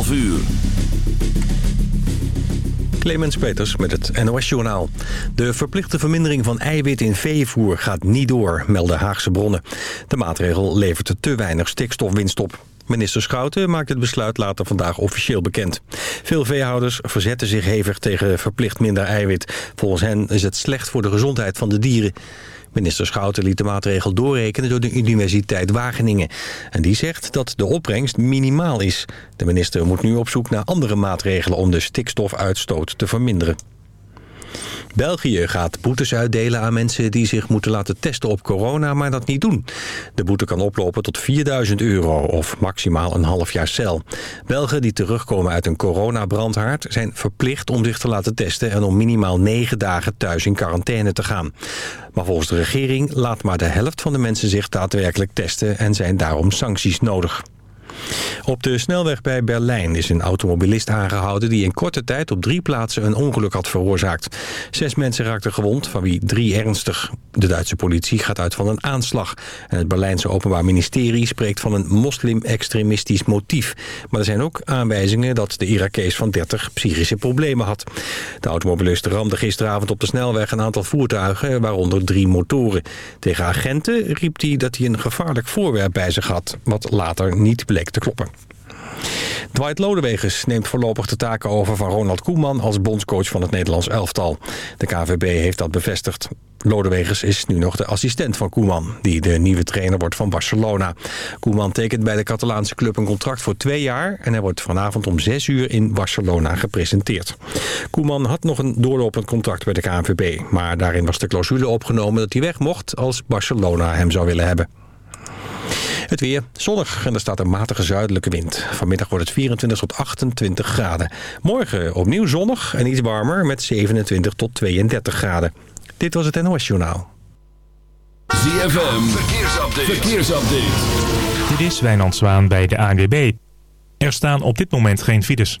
11 uur. Clemens Peters met het NOS-journaal. De verplichte vermindering van eiwit in veevoer gaat niet door, melden Haagse bronnen. De maatregel levert te weinig stikstofwinst op. Minister Schouten maakt het besluit later vandaag officieel bekend. Veel veehouders verzetten zich hevig tegen verplicht minder eiwit. Volgens hen is het slecht voor de gezondheid van de dieren. Minister Schouten liet de maatregel doorrekenen door de Universiteit Wageningen. En die zegt dat de opbrengst minimaal is. De minister moet nu op zoek naar andere maatregelen om de stikstofuitstoot te verminderen. België gaat boetes uitdelen aan mensen die zich moeten laten testen op corona, maar dat niet doen. De boete kan oplopen tot 4000 euro of maximaal een half jaar cel. Belgen die terugkomen uit een coronabrandhaard zijn verplicht om zich te laten testen en om minimaal 9 dagen thuis in quarantaine te gaan. Maar volgens de regering laat maar de helft van de mensen zich daadwerkelijk testen en zijn daarom sancties nodig. Op de snelweg bij Berlijn is een automobilist aangehouden... die in korte tijd op drie plaatsen een ongeluk had veroorzaakt. Zes mensen raakten gewond, van wie drie ernstig. De Duitse politie gaat uit van een aanslag. En het Berlijnse Openbaar Ministerie spreekt van een moslim-extremistisch motief. Maar er zijn ook aanwijzingen dat de Irakees van 30 psychische problemen had. De automobilist ramde gisteravond op de snelweg een aantal voertuigen... waaronder drie motoren. Tegen agenten riep hij dat hij een gevaarlijk voorwerp bij zich had... wat later niet bleek te kloppen. Dwight Lodewegers neemt voorlopig de taken over van Ronald Koeman als bondscoach van het Nederlands elftal. De KVB heeft dat bevestigd. Lodewegers is nu nog de assistent van Koeman, die de nieuwe trainer wordt van Barcelona. Koeman tekent bij de Catalaanse club een contract voor twee jaar... en hij wordt vanavond om zes uur in Barcelona gepresenteerd. Koeman had nog een doorlopend contract bij de KNVB... maar daarin was de clausule opgenomen dat hij weg mocht als Barcelona hem zou willen hebben. Het weer zonnig en er staat een matige zuidelijke wind. Vanmiddag wordt het 24 tot 28 graden. Morgen opnieuw zonnig en iets warmer met 27 tot 32 graden. Dit was het NOS Journaal. ZFM, verkeersupdate. verkeersupdate. Dit is Wijnand Zwaan bij de ANWB. Er staan op dit moment geen files.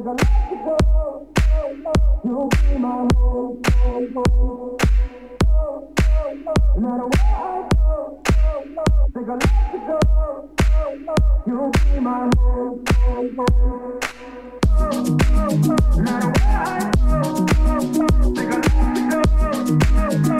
is a to go. You'll be my home, home. No matter where I go, there's a to go. You'll be my home. No matter where I go.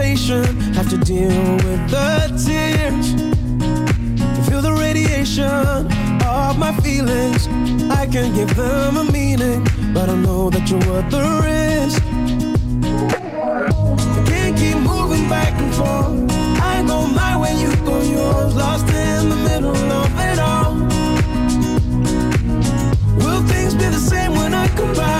Hesitation. Have to deal with the tears. Feel the radiation of my feelings. I can give them a meaning, but I know that you're worth the risk. I can't keep moving back and forth. I go my way, you go yours. Lost in the middle of it all. Will things be the same when I come back?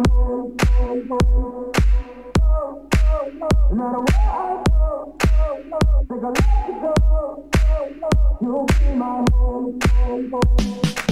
Take a let it go. You'll be my home, home, home.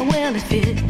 Well, it fits.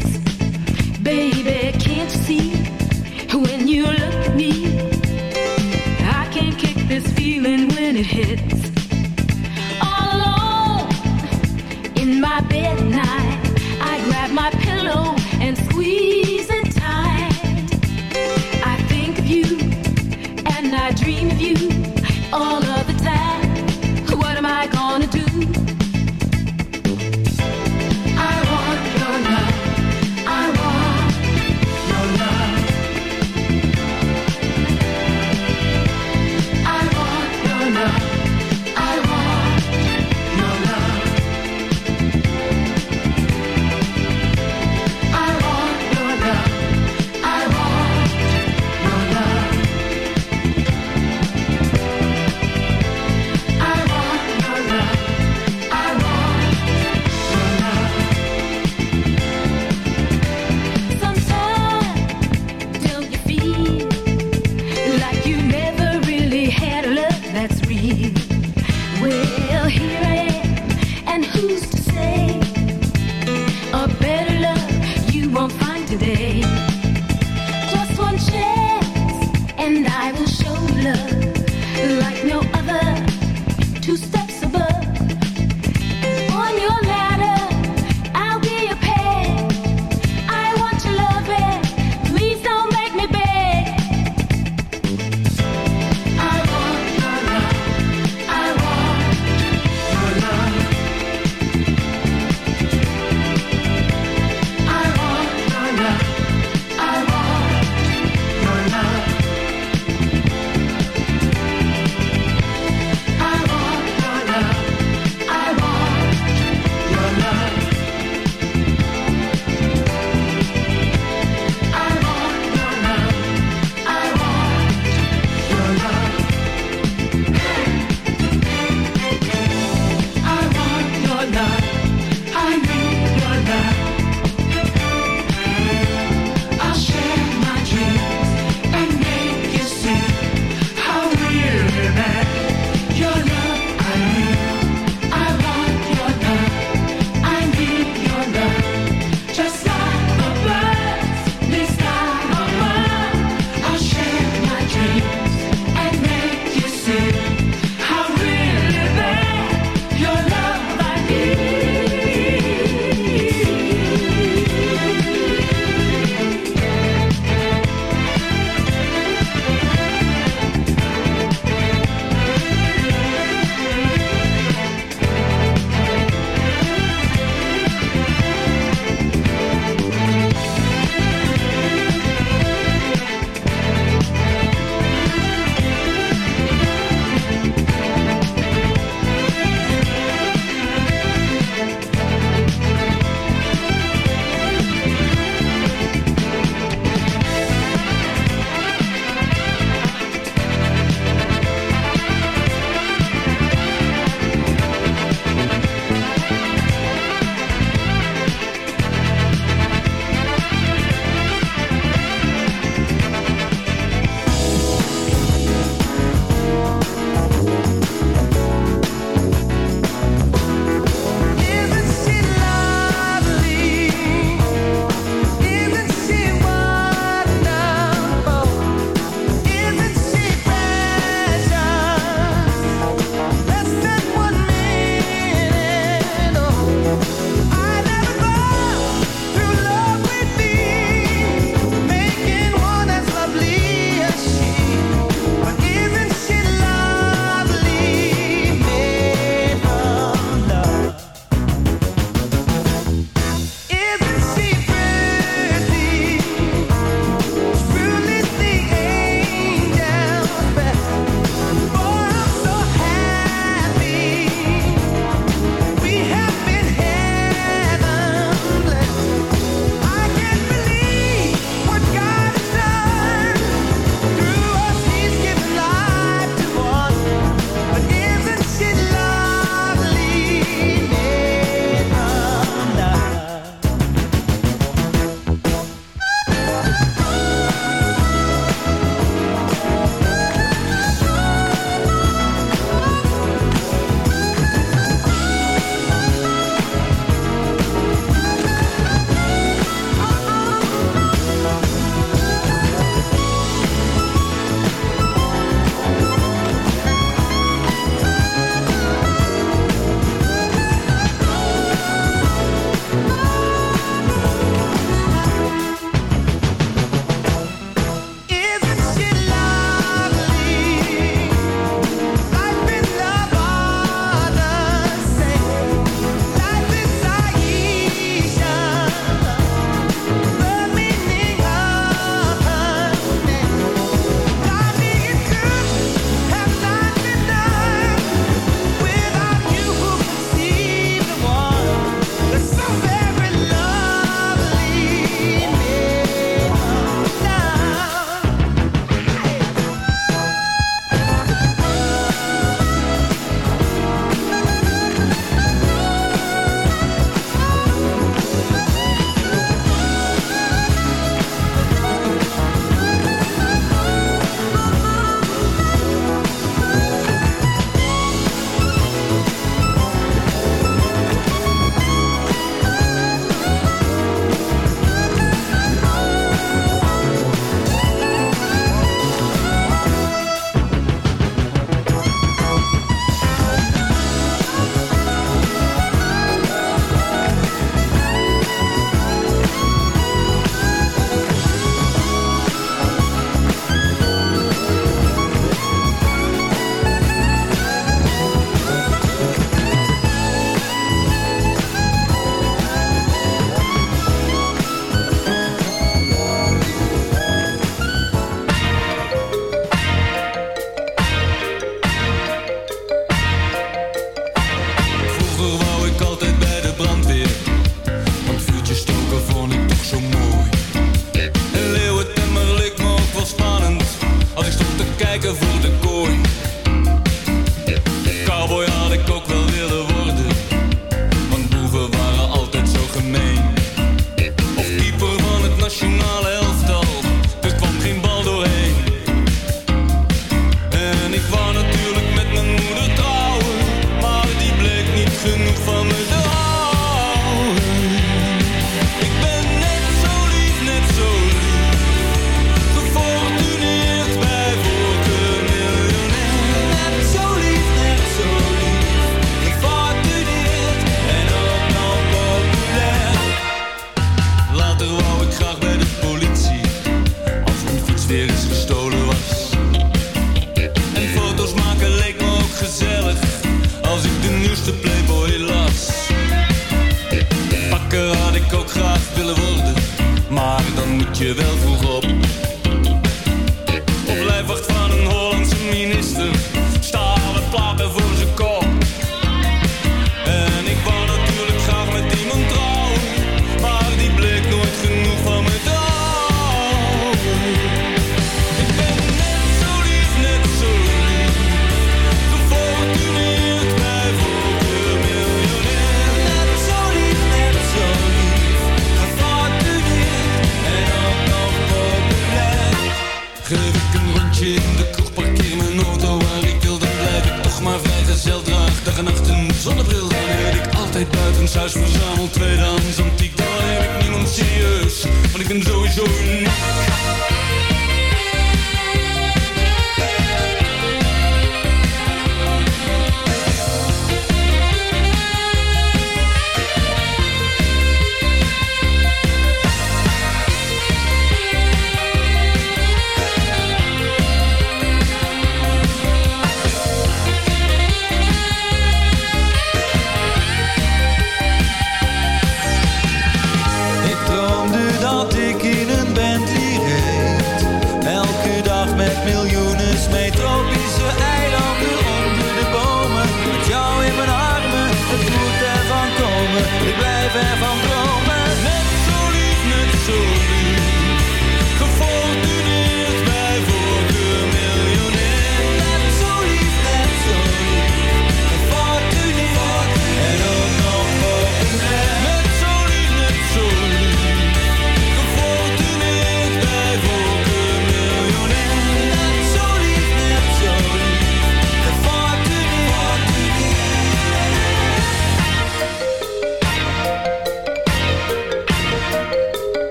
thuis verzameld tweedehands antiek, dan heb ik niemand serieus. Want ik ben sowieso niet.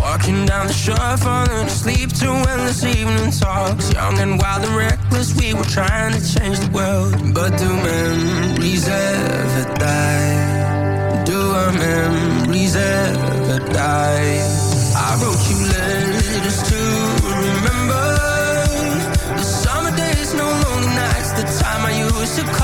Walking down the shore, falling asleep to endless evening talks. Young and wild and reckless, we were trying to change the world. But do memories ever die? Do our memories ever die? I wrote you letters to remember the summer days, no lonely nights. The time I used to call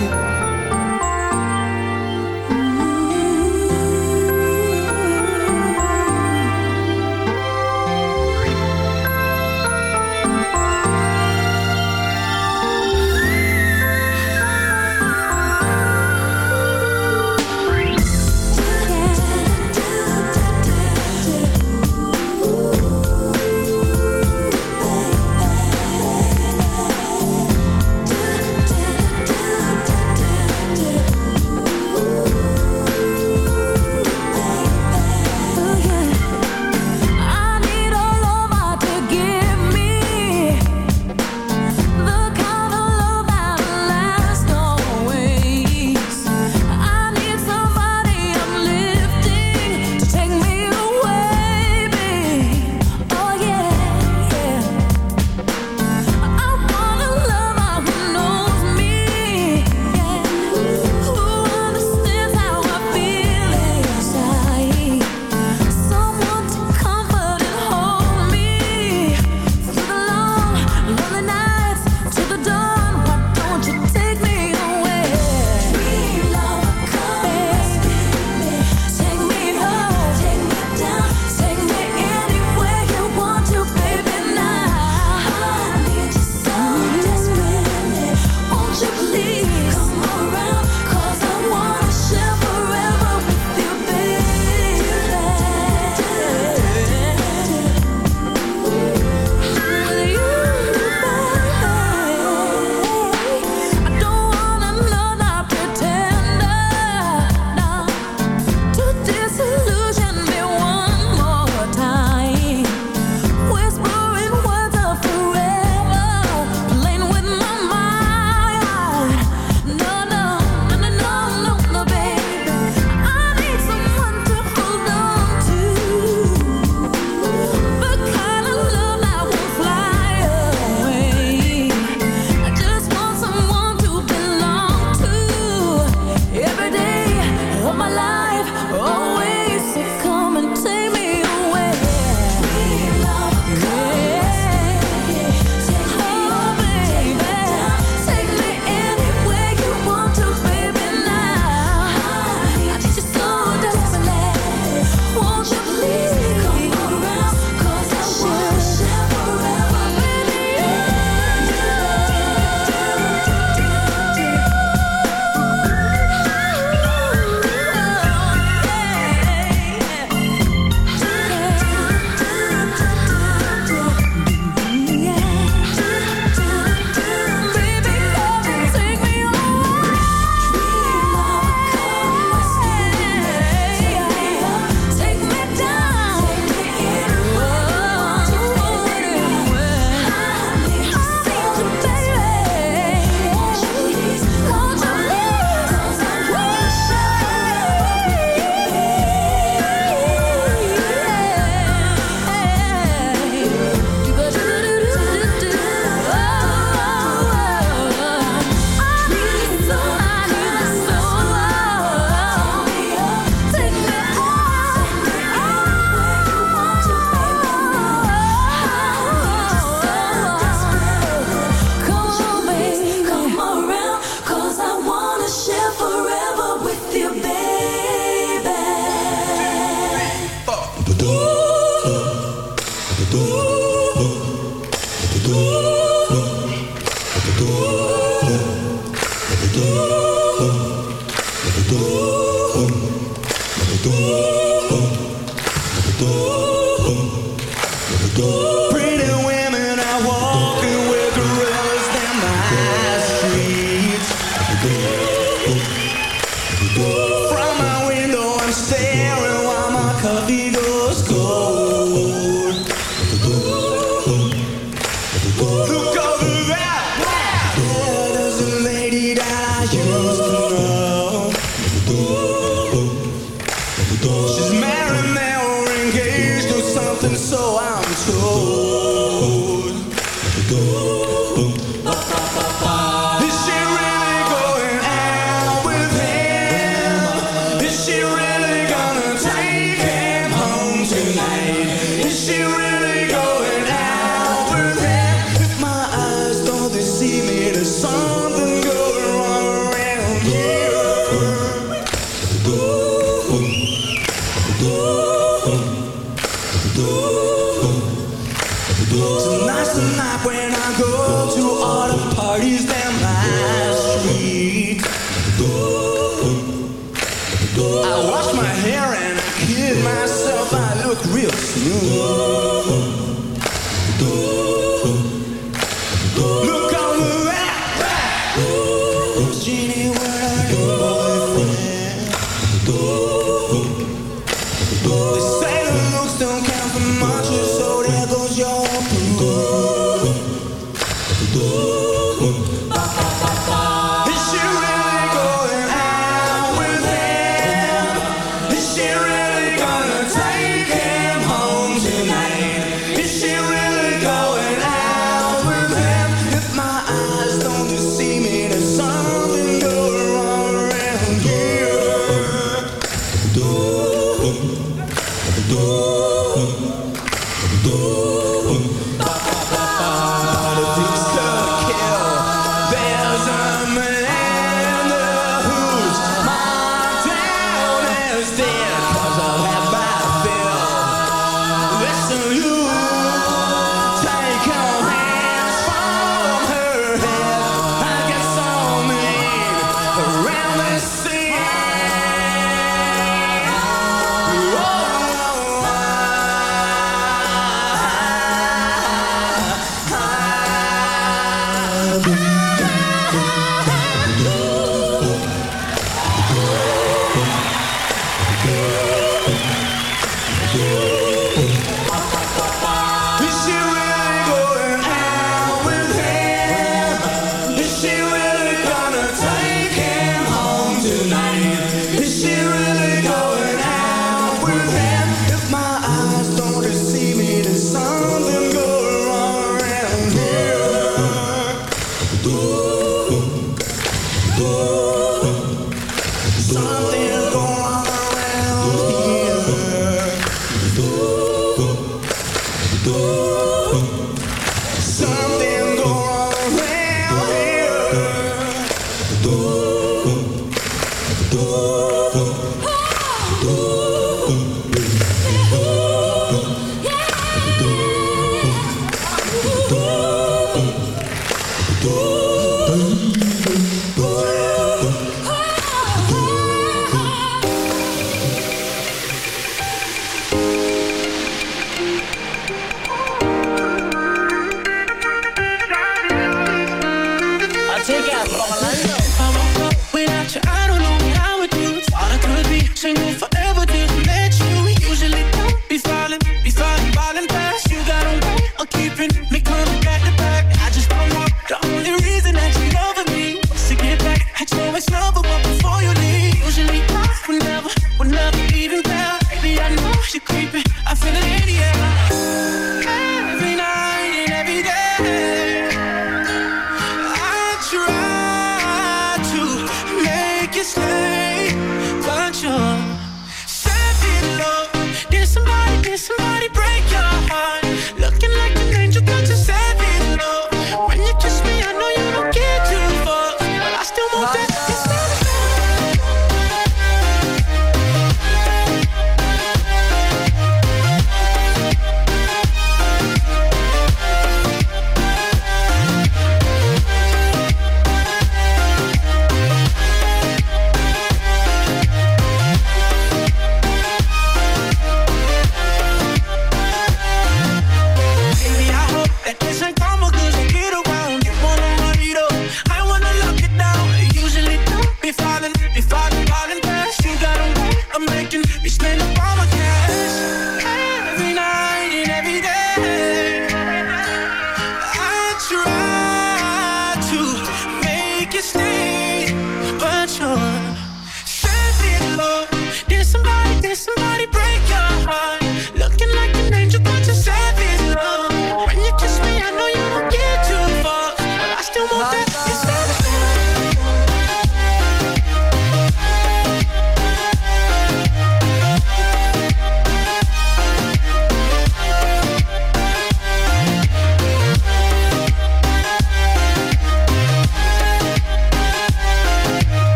Or something, so I'm told.